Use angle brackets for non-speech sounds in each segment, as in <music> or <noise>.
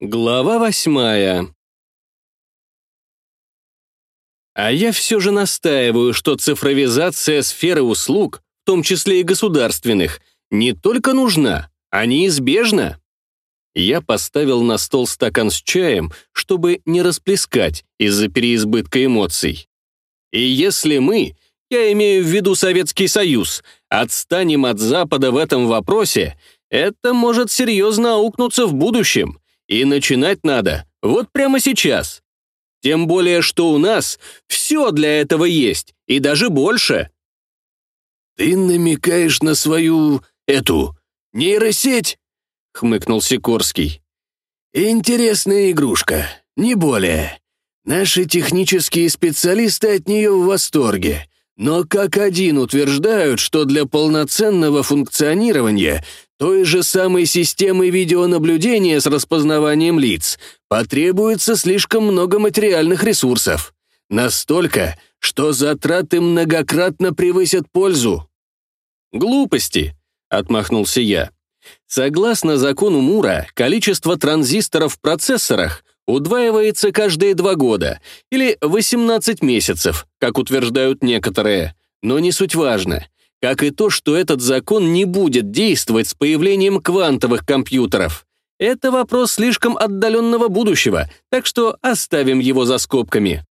Глава восьмая. А я все же настаиваю, что цифровизация сферы услуг, в том числе и государственных, не только нужна, а неизбежна. Я поставил на стол стакан с чаем, чтобы не расплескать из-за переизбытка эмоций. И если мы, я имею в виду Советский Союз, отстанем от Запада в этом вопросе, это может серьезно аукнуться в будущем, и начинать надо вот прямо сейчас. Тем более, что у нас все для этого есть, и даже больше. «Ты намекаешь на свою... эту... нейросеть?» — хмыкнул Сикорский. «Интересная игрушка, не более. Наши технические специалисты от нее в восторге, но как один утверждают, что для полноценного функционирования той же самой системы видеонаблюдения с распознаванием лиц потребуется слишком много материальных ресурсов. Настолько, что затраты многократно превысят пользу. «Глупости», — отмахнулся я. Согласно закону Мура, количество транзисторов в процессорах удваивается каждые два года или 18 месяцев, как утверждают некоторые. Но не суть важно как и то, что этот закон не будет действовать с появлением квантовых компьютеров. Это вопрос слишком отдаленного будущего, так что оставим его за скобками.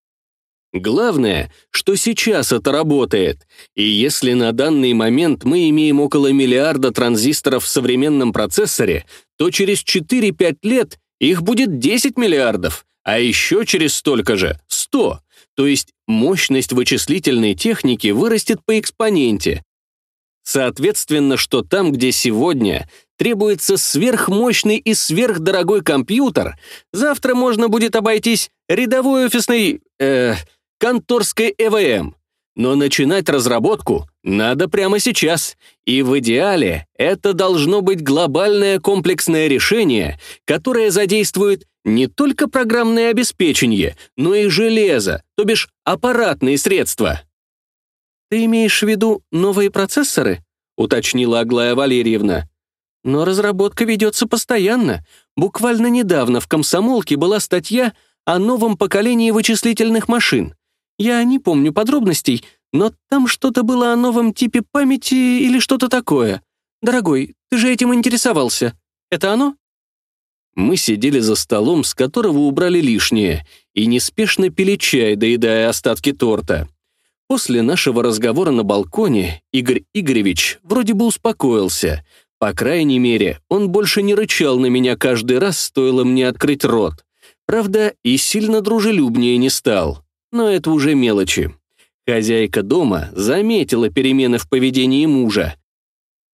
Главное, что сейчас это работает, и если на данный момент мы имеем около миллиарда транзисторов в современном процессоре, то через 4-5 лет их будет 10 миллиардов, а еще через столько же — 100. То есть мощность вычислительной техники вырастет по экспоненте, Соответственно, что там, где сегодня требуется сверхмощный и сверхдорогой компьютер, завтра можно будет обойтись рядовой офисной... Э, конторской ЭВМ. Но начинать разработку надо прямо сейчас. И в идеале это должно быть глобальное комплексное решение, которое задействует не только программное обеспечение, но и железо, то бишь аппаратные средства. «Ты имеешь в виду новые процессоры?» — уточнила Аглая Валерьевна. «Но разработка ведется постоянно. Буквально недавно в «Комсомолке» была статья о новом поколении вычислительных машин. Я не помню подробностей, но там что-то было о новом типе памяти или что-то такое. Дорогой, ты же этим интересовался. Это оно?» Мы сидели за столом, с которого убрали лишнее, и неспешно пили чай, доедая остатки торта. После нашего разговора на балконе Игорь Игоревич вроде бы успокоился. По крайней мере, он больше не рычал на меня каждый раз, стоило мне открыть рот. Правда, и сильно дружелюбнее не стал. Но это уже мелочи. Хозяйка дома заметила перемены в поведении мужа.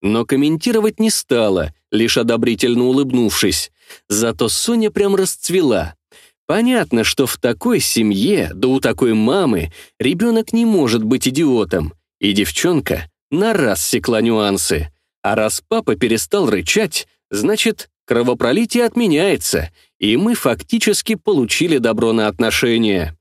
Но комментировать не стала, лишь одобрительно улыбнувшись. Зато Соня прям расцвела. Понятно, что в такой семье, да у такой мамы, ребенок не может быть идиотом, и девчонка на раз секла нюансы. А раз папа перестал рычать, значит, кровопролитие отменяется, и мы фактически получили добро на отношения.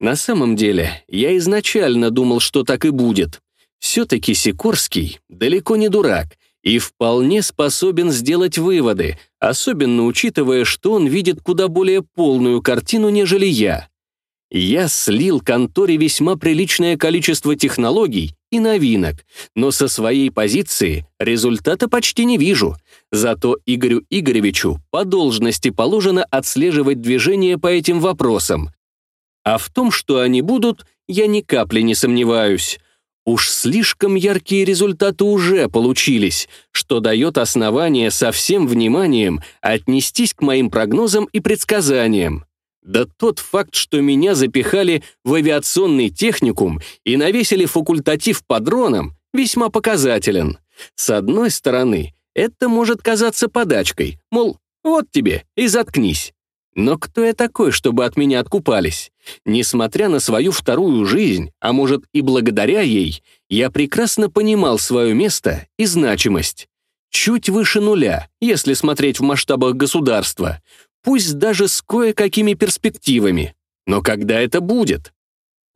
На самом деле, я изначально думал, что так и будет. Все-таки Сикорский далеко не дурак — и вполне способен сделать выводы, особенно учитывая, что он видит куда более полную картину, нежели я. Я слил конторе весьма приличное количество технологий и новинок, но со своей позиции результата почти не вижу. Зато Игорю Игоревичу по должности положено отслеживать движение по этим вопросам. А в том, что они будут, я ни капли не сомневаюсь. Уж слишком яркие результаты уже получились, что дает основание со всем вниманием отнестись к моим прогнозам и предсказаниям. Да тот факт, что меня запихали в авиационный техникум и навесили факультатив по дронам, весьма показателен. С одной стороны, это может казаться подачкой, мол, вот тебе и заткнись. Но кто я такой, чтобы от меня откупались? Несмотря на свою вторую жизнь, а может и благодаря ей, я прекрасно понимал свое место и значимость. Чуть выше нуля, если смотреть в масштабах государства, пусть даже с кое-какими перспективами. Но когда это будет?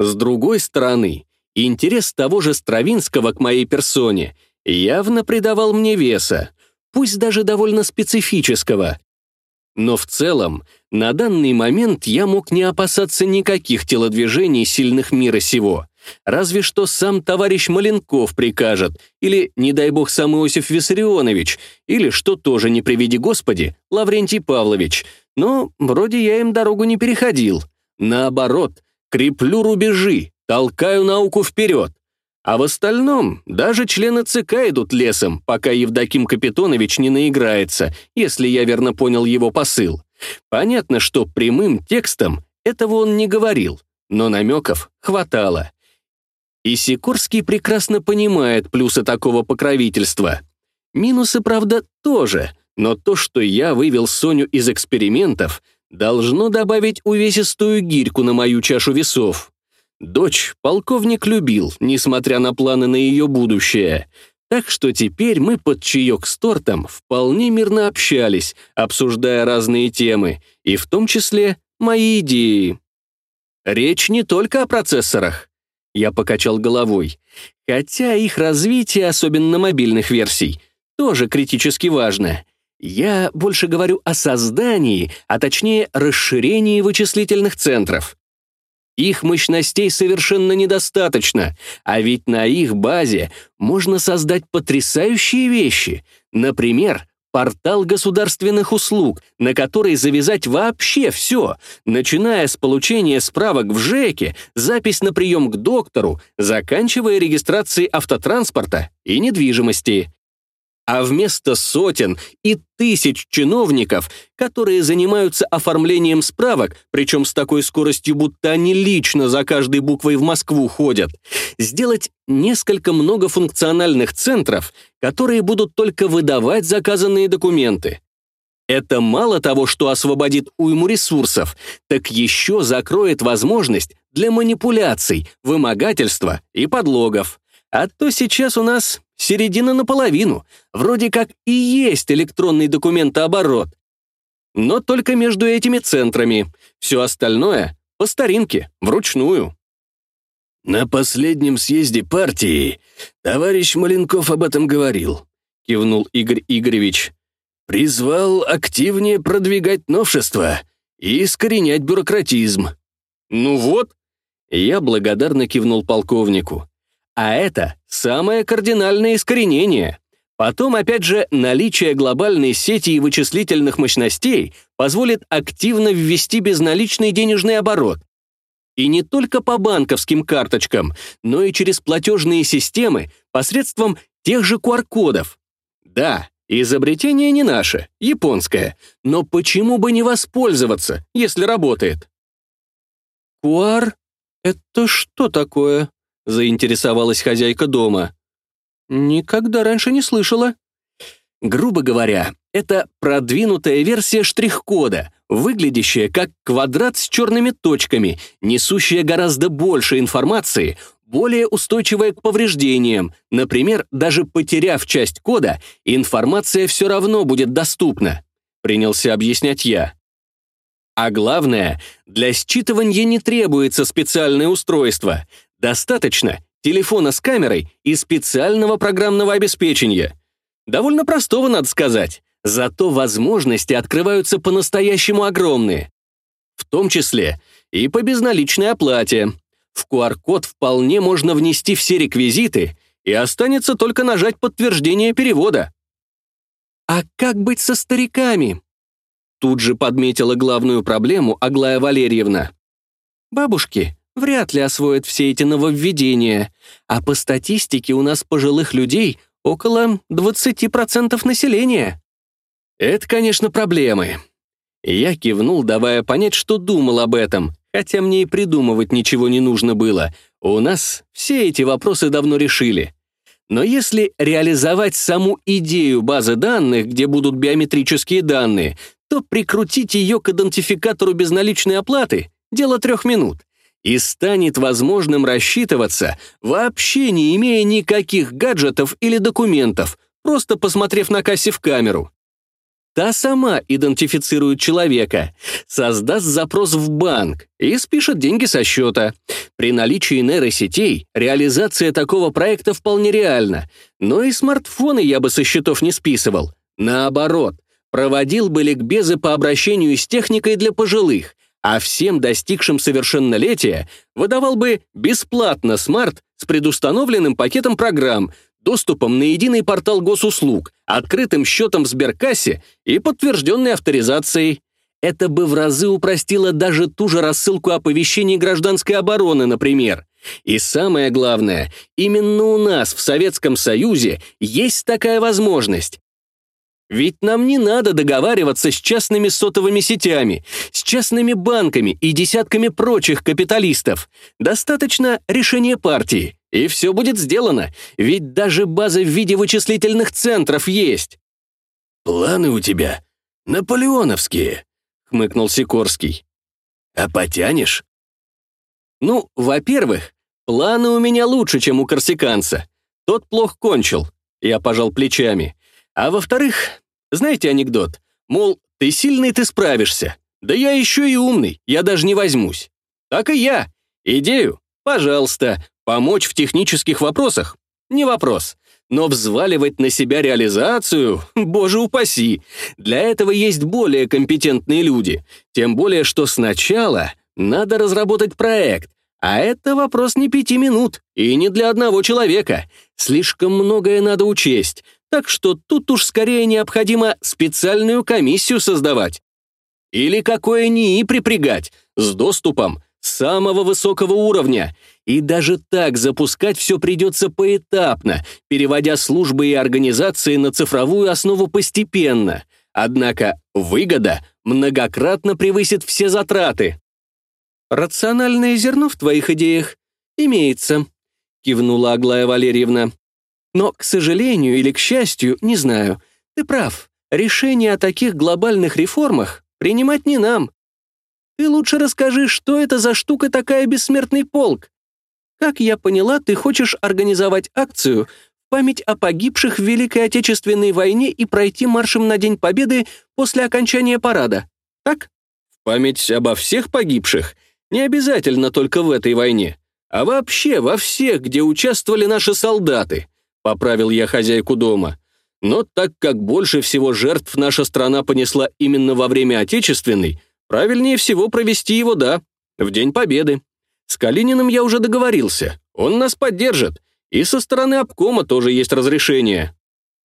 С другой стороны, интерес того же Стравинского к моей персоне явно придавал мне веса, пусть даже довольно специфического, Но в целом, на данный момент я мог не опасаться никаких телодвижений сильных мира сего. Разве что сам товарищ Маленков прикажет, или, не дай бог, сам Иосиф Виссарионович, или, что тоже не приведи Господи, Лаврентий Павлович. Но вроде я им дорогу не переходил. Наоборот, креплю рубежи, толкаю науку вперед. А в остальном даже члены ЦК идут лесом, пока Евдоким Капитонович не наиграется, если я верно понял его посыл. Понятно, что прямым текстом этого он не говорил, но намеков хватало. И Сикорский прекрасно понимает плюсы такого покровительства. Минусы, правда, тоже, но то, что я вывел Соню из экспериментов, должно добавить увесистую гирьку на мою чашу весов. Дочь полковник любил, несмотря на планы на ее будущее. Так что теперь мы под чаек с тортом вполне мирно общались, обсуждая разные темы, и в том числе мои идеи. Речь не только о процессорах. Я покачал головой. Хотя их развитие, особенно мобильных версий, тоже критически важно. Я больше говорю о создании, а точнее расширении вычислительных центров. Их мощностей совершенно недостаточно, а ведь на их базе можно создать потрясающие вещи. Например, портал государственных услуг, на который завязать вообще все, начиная с получения справок в ЖЭКе, запись на прием к доктору, заканчивая регистрацией автотранспорта и недвижимости а вместо сотен и тысяч чиновников, которые занимаются оформлением справок, причем с такой скоростью, будто они лично за каждой буквой в Москву ходят, сделать несколько многофункциональных центров, которые будут только выдавать заказанные документы. Это мало того, что освободит уйму ресурсов, так еще закроет возможность для манипуляций, вымогательства и подлогов. А то сейчас у нас середина наполовину, вроде как и есть электронный документооборот. Но только между этими центрами. Все остальное по старинке, вручную. «На последнем съезде партии товарищ Маленков об этом говорил», — кивнул Игорь Игоревич. «Призвал активнее продвигать новшества и искоренять бюрократизм». «Ну вот», — я благодарно кивнул полковнику. А это самое кардинальное искоренение. Потом, опять же, наличие глобальной сети и вычислительных мощностей позволит активно ввести безналичный денежный оборот. И не только по банковским карточкам, но и через платежные системы посредством тех же QR-кодов. Да, изобретение не наше, японское, но почему бы не воспользоваться, если работает? QR — это что такое? Заинтересовалась хозяйка дома. «Никогда раньше не слышала». Грубо говоря, это продвинутая версия штрих-кода, выглядящая как квадрат с черными точками, несущая гораздо больше информации, более устойчивая к повреждениям. Например, даже потеряв часть кода, информация все равно будет доступна. Принялся объяснять я. А главное, для считывания не требуется специальное устройство. Достаточно телефона с камерой и специального программного обеспечения. Довольно простого, надо сказать. Зато возможности открываются по-настоящему огромные. В том числе и по безналичной оплате. В QR-код вполне можно внести все реквизиты, и останется только нажать подтверждение перевода. А как быть со стариками? Тут же подметила главную проблему Аглая Валерьевна. Бабушки вряд ли освоят все эти нововведения, а по статистике у нас пожилых людей около 20% населения. Это, конечно, проблемы. Я кивнул, давая понять, что думал об этом, хотя мне и придумывать ничего не нужно было. У нас все эти вопросы давно решили. Но если реализовать саму идею базы данных, где будут биометрические данные, то прикрутить ее к идентификатору безналичной оплаты — дело трех минут и станет возможным рассчитываться, вообще не имея никаких гаджетов или документов, просто посмотрев на кассе в камеру. Та сама идентифицирует человека, создаст запрос в банк и спишет деньги со счета. При наличии нейросетей реализация такого проекта вполне реальна, но и смартфоны я бы со счетов не списывал. Наоборот, проводил бы ликбезы по обращению с техникой для пожилых, а всем достигшим совершеннолетия выдавал бы бесплатно смарт с предустановленным пакетом программ, доступом на единый портал госуслуг, открытым счетом в сберкассе и подтвержденной авторизацией. Это бы в разы упростило даже ту же рассылку оповещений гражданской обороны, например. И самое главное, именно у нас в Советском Союзе есть такая возможность. Ведь нам не надо договариваться с частными сотовыми сетями, с частными банками и десятками прочих капиталистов. Достаточно решения партии, и все будет сделано, ведь даже база в виде вычислительных центров есть. «Планы у тебя наполеоновские», — хмыкнул Сикорский. «А потянешь?» «Ну, во-первых, планы у меня лучше, чем у корсиканца. Тот плохо кончил», — я пожал плечами. А во-вторых, знаете анекдот? Мол, ты сильный, ты справишься. Да я еще и умный, я даже не возьмусь. Так и я. Идею? Пожалуйста. Помочь в технических вопросах? Не вопрос. Но взваливать на себя реализацию, <laughs> боже упаси, для этого есть более компетентные люди. Тем более, что сначала надо разработать проект, а это вопрос не пяти минут и не для одного человека. Слишком многое надо учесть, так что тут уж скорее необходимо специальную комиссию создавать. Или какое НИИ припрягать, с доступом самого высокого уровня. И даже так запускать все придется поэтапно, переводя службы и организации на цифровую основу постепенно. Однако выгода многократно превысит все затраты. «Рациональное зерно в твоих идеях имеется», — кивнула Аглая Валерьевна. Но, к сожалению или к счастью, не знаю. Ты прав. Решение о таких глобальных реформах принимать не нам. Ты лучше расскажи, что это за штука такая бессмертный полк? Как я поняла, ты хочешь организовать акцию в память о погибших в Великой Отечественной войне и пройти маршем на День Победы после окончания парада, так? В память обо всех погибших? Не обязательно только в этой войне, а вообще во всех, где участвовали наши солдаты. — поправил я хозяйку дома. «Но так как больше всего жертв наша страна понесла именно во время Отечественной, правильнее всего провести его, да, в День Победы. С Калининым я уже договорился, он нас поддержит, и со стороны обкома тоже есть разрешение».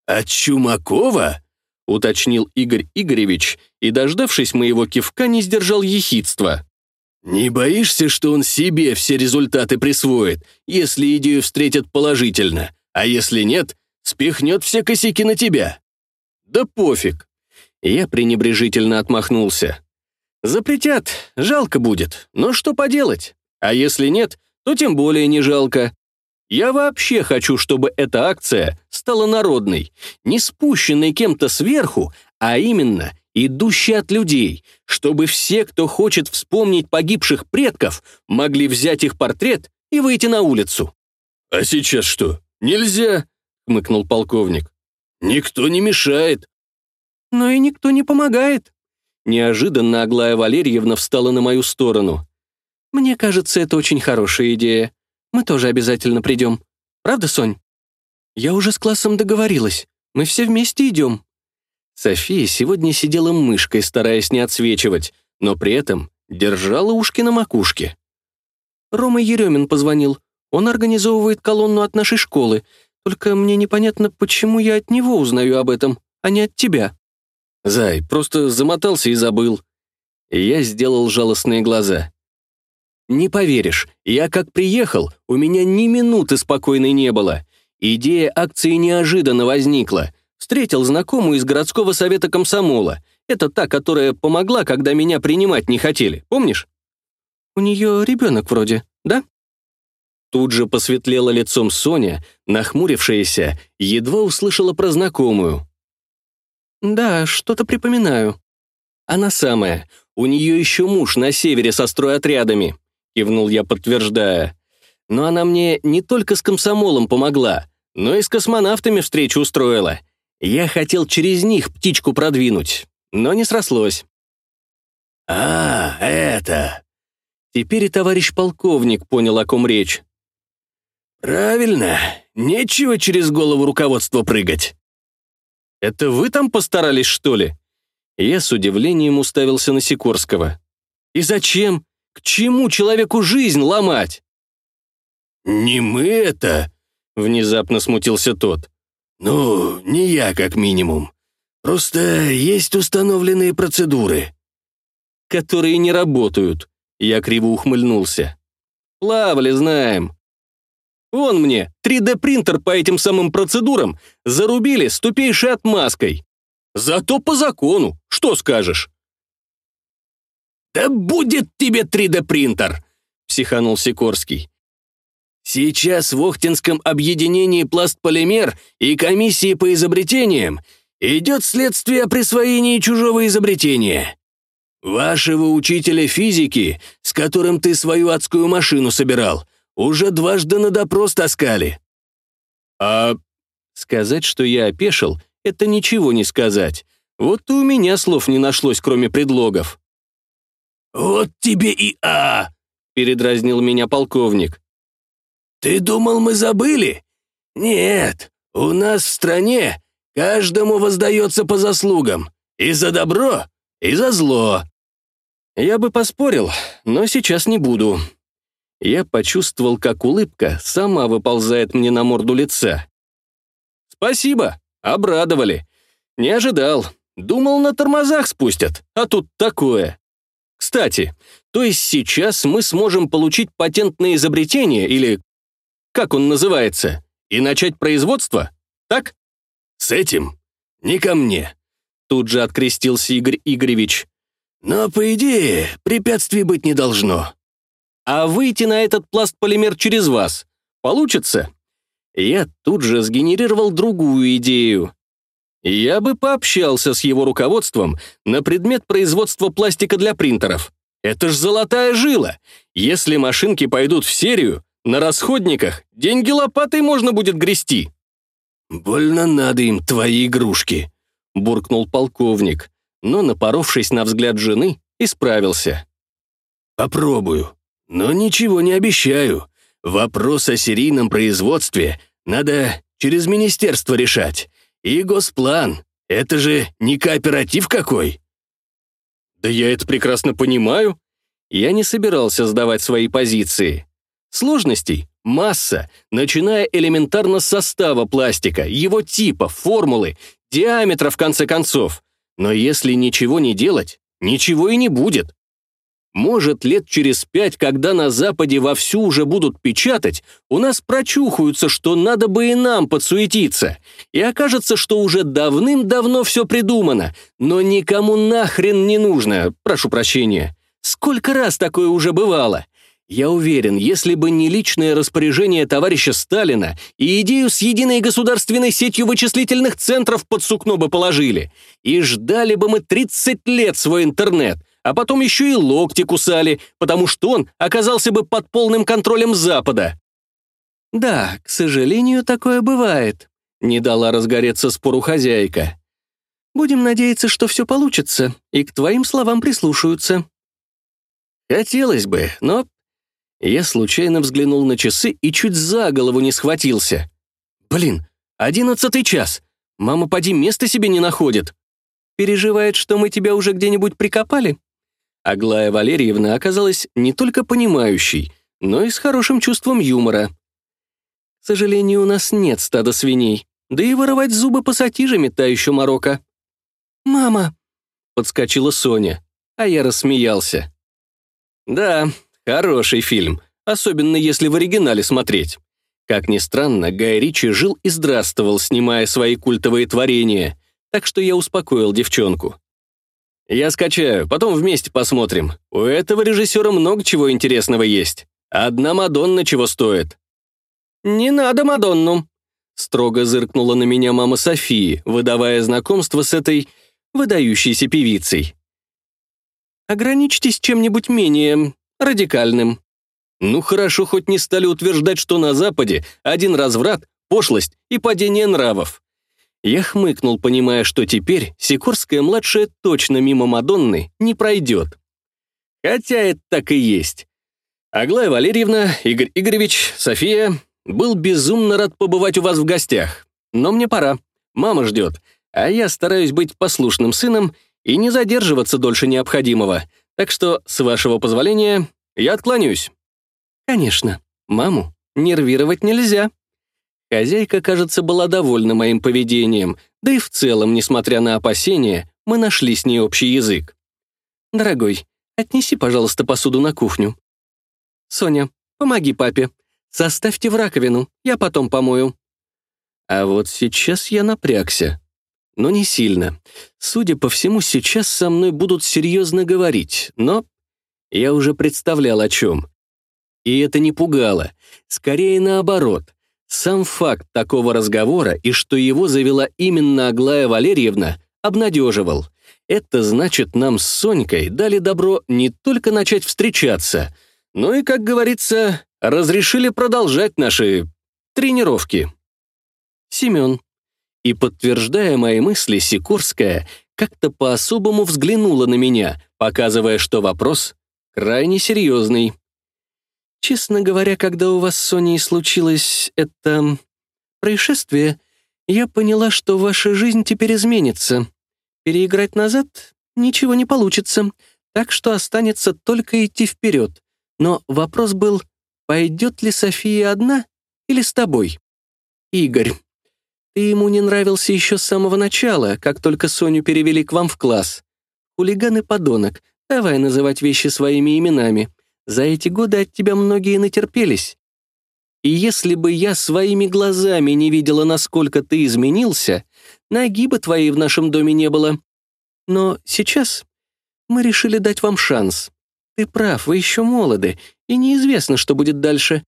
«От Чумакова?» — уточнил Игорь Игоревич, и, дождавшись моего кивка, не сдержал ехидства. «Не боишься, что он себе все результаты присвоит, если идею встретят положительно? А если нет, спихнет все косяки на тебя. Да пофиг. Я пренебрежительно отмахнулся. Запретят, жалко будет, но что поделать? А если нет, то тем более не жалко. Я вообще хочу, чтобы эта акция стала народной, не спущенной кем-то сверху, а именно идущей от людей, чтобы все, кто хочет вспомнить погибших предков, могли взять их портрет и выйти на улицу. «А сейчас что, «Нельзя», — хмыкнул полковник. «Никто не мешает». «Но и никто не помогает». Неожиданно Аглая Валерьевна встала на мою сторону. «Мне кажется, это очень хорошая идея. Мы тоже обязательно придем. Правда, Сонь?» «Я уже с классом договорилась. Мы все вместе идем». София сегодня сидела мышкой, стараясь не отсвечивать, но при этом держала ушки на макушке. Рома Еремин позвонил. Он организовывает колонну от нашей школы, только мне непонятно, почему я от него узнаю об этом, а не от тебя». «Зай, просто замотался и забыл». Я сделал жалостные глаза. «Не поверишь, я как приехал, у меня ни минуты спокойной не было. Идея акции неожиданно возникла. Встретил знакомую из городского совета комсомола. Это та, которая помогла, когда меня принимать не хотели, помнишь?» «У нее ребенок вроде, да?» Тут же посветлело лицом Соня, нахмурившаяся, едва услышала про знакомую. «Да, что-то припоминаю». «Она самая. У нее еще муж на севере со стройотрядами», — кивнул я, подтверждая. «Но она мне не только с комсомолом помогла, но и с космонавтами встречу устроила. Я хотел через них птичку продвинуть, но не срослось». «А, это...» Теперь и товарищ полковник понял, о ком речь. «Правильно. Нечего через голову руководства прыгать». «Это вы там постарались, что ли?» Я с удивлением уставился на Сикорского. «И зачем? К чему человеку жизнь ломать?» «Не мы это!» — внезапно смутился тот. «Ну, не я, как минимум. Просто есть установленные процедуры». «Которые не работают», — я криво ухмыльнулся. «Плавали, знаем. Вон мне, 3D-принтер по этим самым процедурам зарубили с тупейшей отмазкой. Зато по закону, что скажешь?» «Да будет тебе 3D-принтер!» — психанул Сикорский. «Сейчас в Охтинском объединении «Пластполимер» и комиссии по изобретениям идет следствие о присвоении чужого изобретения. Вашего учителя физики, с которым ты свою адскую машину собирал, уже дважды на допрос таскали». «А сказать, что я опешил, это ничего не сказать. Вот и у меня слов не нашлось, кроме предлогов». «Вот тебе и а!» — передразнил меня полковник. «Ты думал, мы забыли? Нет, у нас в стране каждому воздается по заслугам. И за добро, и за зло». Я бы поспорил, но сейчас не буду. Я почувствовал, как улыбка сама выползает мне на морду лица. «Спасибо, обрадовали. Не ожидал. Думал, на тормозах спустят, а тут такое. Кстати, то есть сейчас мы сможем получить патентное изобретение или как он называется, и начать производство, так? С этим не ко мне. Тут же открестился Игорь Игоревич. Но, по идее, препятствий быть не должно. А выйти на этот пласт-полимер через вас получится? Я тут же сгенерировал другую идею. Я бы пообщался с его руководством на предмет производства пластика для принтеров. Это ж золотая жила. Если машинки пойдут в серию, на расходниках деньги лопатой можно будет грести». «Больно надо им твои игрушки», — буркнул полковник, но, напоровшись на взгляд жены, исправился. «Попробую, но ничего не обещаю. Вопрос о серийном производстве надо через министерство решать. И госплан — это же не кооператив какой». «Да я это прекрасно понимаю. Я не собирался сдавать свои позиции. Сложностей масса, начиная элементарно с состава пластика, его типа, формулы, диаметра в конце концов. Но если ничего не делать, ничего и не будет. Может, лет через пять, когда на Западе вовсю уже будут печатать, у нас прочухаются, что надо бы и нам подсуетиться. И окажется, что уже давным-давно все придумано, но никому нахрен не нужно, прошу прощения. Сколько раз такое уже бывало? Я уверен, если бы не личное распоряжение товарища Сталина и идею с единой государственной сетью вычислительных центров под сукно бы положили, и ждали бы мы 30 лет свой интернет, а потом еще и локти кусали, потому что он оказался бы под полным контролем Запада. «Да, к сожалению, такое бывает», — не дала разгореться спору хозяйка. «Будем надеяться, что все получится, и к твоим словам прислушаются». Хотелось бы, но я случайно взглянул на часы и чуть за голову не схватился. «Блин, одиннадцатый час! Мама поди места себе не находит!» «Переживает, что мы тебя уже где-нибудь прикопали?» Аглая Валерьевна оказалась не только понимающей, но и с хорошим чувством юмора. «К сожалению, у нас нет стада свиней, да и воровать зубы пассатижами та еще морока». «Мама!» — подскочила Соня, а я рассмеялся. «Да, Хороший фильм, особенно если в оригинале смотреть. Как ни странно, Гай Ричи жил и здравствовал, снимая свои культовые творения, так что я успокоил девчонку. Я скачаю, потом вместе посмотрим. У этого режиссера много чего интересного есть. Одна Мадонна чего стоит. «Не надо Мадонну», — строго зыркнула на меня мама Софии, выдавая знакомство с этой выдающейся певицей. «Ограничьтесь чем-нибудь менее радикальным. Ну хорошо, хоть не стали утверждать, что на Западе один разврат, пошлость и падение нравов. Я хмыкнул, понимая, что теперь Сикорская-младшая точно мимо Мадонны не пройдет. Хотя это так и есть. Аглая Валерьевна, Игорь Игоревич, София, был безумно рад побывать у вас в гостях. Но мне пора. Мама ждет, а я стараюсь быть послушным сыном и не задерживаться дольше необходимого. Так что, с вашего позволения, я отклонюсь». «Конечно, маму нервировать нельзя». Хозяйка, кажется, была довольна моим поведением, да и в целом, несмотря на опасения, мы нашли с ней общий язык. «Дорогой, отнеси, пожалуйста, посуду на кухню». «Соня, помоги папе. Составьте в раковину, я потом помою». А вот сейчас я напрягся. Но не сильно. Судя по всему, сейчас со мной будут серьезно говорить, но я уже представлял о чем. И это не пугало. Скорее наоборот. Сам факт такого разговора и что его завела именно Аглая Валерьевна, обнадеживал. Это значит, нам с Сонькой дали добро не только начать встречаться, но и, как говорится, разрешили продолжать наши тренировки. Семен. И, подтверждая мои мысли, Сикорская как-то по-особому взглянула на меня, показывая, что вопрос крайне серьезный. Честно говоря, когда у вас с Соней случилось это происшествие, я поняла, что ваша жизнь теперь изменится. Переиграть назад ничего не получится, так что останется только идти вперед. Но вопрос был, пойдет ли София одна или с тобой? Игорь, ты ему не нравился еще с самого начала, как только Соню перевели к вам в класс. Хулиган и подонок, давай называть вещи своими именами. За эти годы от тебя многие натерпелись. И если бы я своими глазами не видела, насколько ты изменился, ноги бы твоей в нашем доме не было. Но сейчас мы решили дать вам шанс. Ты прав, вы еще молоды, и неизвестно, что будет дальше.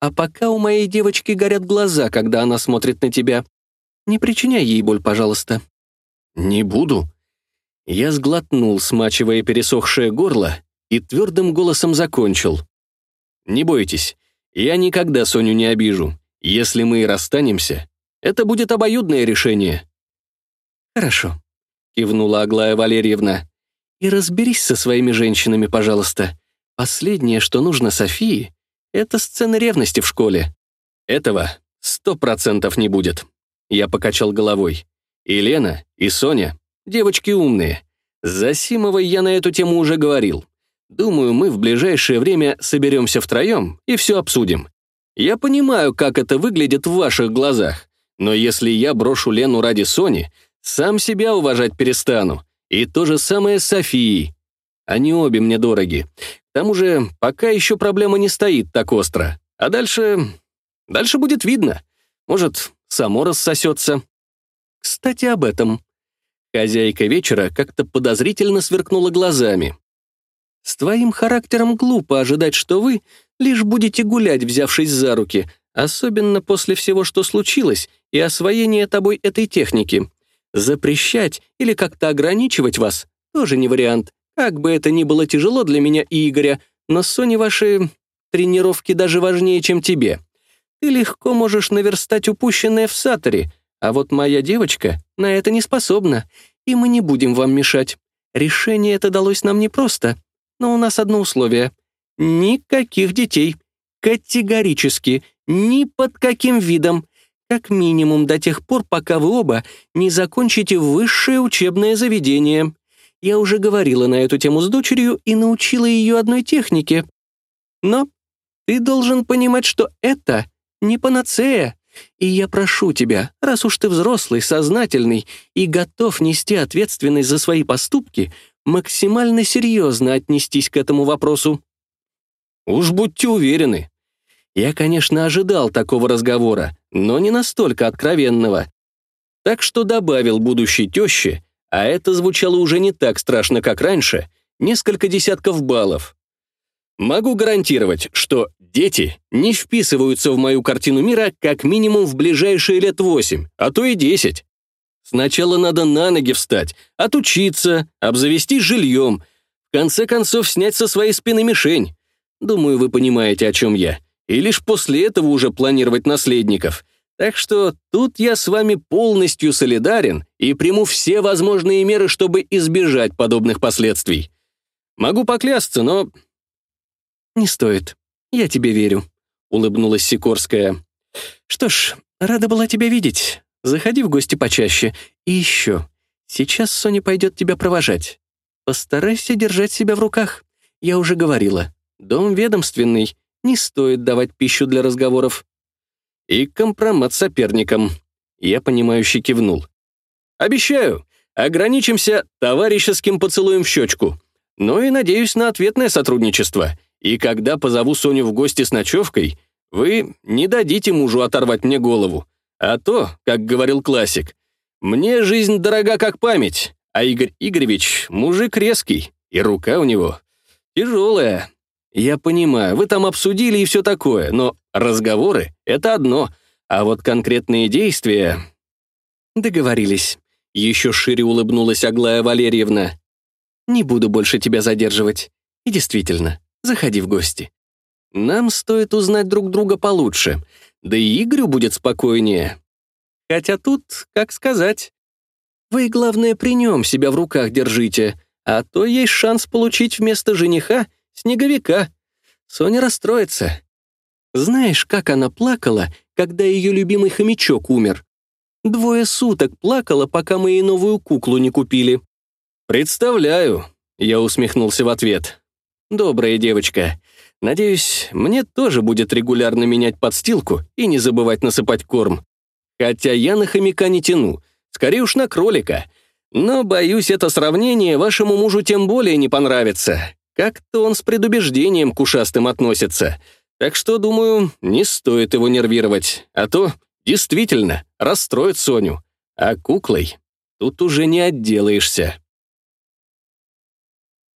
А пока у моей девочки горят глаза, когда она смотрит на тебя. Не причиняй ей боль, пожалуйста». «Не буду». Я сглотнул, смачивая пересохшее горло, и твердым голосом закончил. «Не бойтесь, я никогда Соню не обижу. Если мы и расстанемся, это будет обоюдное решение». «Хорошо», — кивнула Аглая Валерьевна. «И разберись со своими женщинами, пожалуйста. Последнее, что нужно Софии, это сцена ревности в школе. Этого сто процентов не будет». Я покачал головой. И Лена, и Соня — девочки умные. С Засимовой я на эту тему уже говорил. Думаю, мы в ближайшее время соберемся втроем и все обсудим. Я понимаю, как это выглядит в ваших глазах, но если я брошу Лену ради Сони, сам себя уважать перестану. И то же самое с Софией. Они обе мне дороги. К тому же, пока еще проблема не стоит так остро. А дальше... Дальше будет видно. Может, само рассосется. Кстати, об этом. Хозяйка вечера как-то подозрительно сверкнула глазами. С твоим характером глупо ожидать, что вы лишь будете гулять, взявшись за руки, особенно после всего, что случилось, и освоения тобой этой техники. Запрещать или как-то ограничивать вас тоже не вариант. Как бы это ни было тяжело для меня и Игоря, но Соне ваши тренировки даже важнее, чем тебе. Ты легко можешь наверстать упущенное в Саторе, а вот моя девочка на это не способна, и мы не будем вам мешать. Решение это далось нам непросто, но у нас одно условие. Никаких детей. Категорически. Ни под каким видом. Как минимум до тех пор, пока вы оба не закончите высшее учебное заведение. Я уже говорила на эту тему с дочерью и научила ее одной технике. Но ты должен понимать, что это не панацея. И я прошу тебя, раз уж ты взрослый, сознательный и готов нести ответственность за свои поступки, максимально серьезно отнестись к этому вопросу. Уж будьте уверены. Я, конечно, ожидал такого разговора, но не настолько откровенного. Так что добавил будущей теще, а это звучало уже не так страшно, как раньше, несколько десятков баллов. Могу гарантировать, что дети не вписываются в мою картину мира как минимум в ближайшие лет восемь, а то и десять. Сначала надо на ноги встать, отучиться, обзавестись жильем, в конце концов снять со своей спины мишень. Думаю, вы понимаете, о чем я. И лишь после этого уже планировать наследников. Так что тут я с вами полностью солидарен и приму все возможные меры, чтобы избежать подобных последствий. Могу поклясться, но... Не стоит. Я тебе верю, — улыбнулась Сикорская. Что ж, рада была тебя видеть. Заходи в гости почаще. И еще. Сейчас Соня пойдет тебя провожать. Постарайся держать себя в руках. Я уже говорила, дом ведомственный, не стоит давать пищу для разговоров. И компромат соперникам. Я понимающе кивнул. Обещаю, ограничимся товарищеским поцелуем в щечку. Но и надеюсь на ответное сотрудничество. И когда позову Соню в гости с ночевкой, вы не дадите мужу оторвать мне голову. А то, как говорил классик, мне жизнь дорога как память, а Игорь Игоревич — мужик резкий, и рука у него тяжелая. Я понимаю, вы там обсудили и все такое, но разговоры — это одно, а вот конкретные действия... Договорились. Еще шире улыбнулась Аглая Валерьевна. Не буду больше тебя задерживать. И действительно, заходи в гости. Нам стоит узнать друг друга получше, да и Игорю будет спокойнее. Хотя тут, как сказать, вы, главное, при нем себя в руках держите, а то есть шанс получить вместо жениха снеговика. Соня расстроится. Знаешь, как она плакала, когда ее любимый хомячок умер? Двое суток плакала, пока мы ей новую куклу не купили. «Представляю», — я усмехнулся в ответ. «Добрая девочка. Надеюсь, мне тоже будет регулярно менять подстилку и не забывать насыпать корм. Хотя я на хомяка не тяну, скорее уж на кролика. Но, боюсь, это сравнение вашему мужу тем более не понравится. Как-то он с предубеждением к ушастым относится. Так что, думаю, не стоит его нервировать, а то действительно расстроит Соню. А куклой тут уже не отделаешься.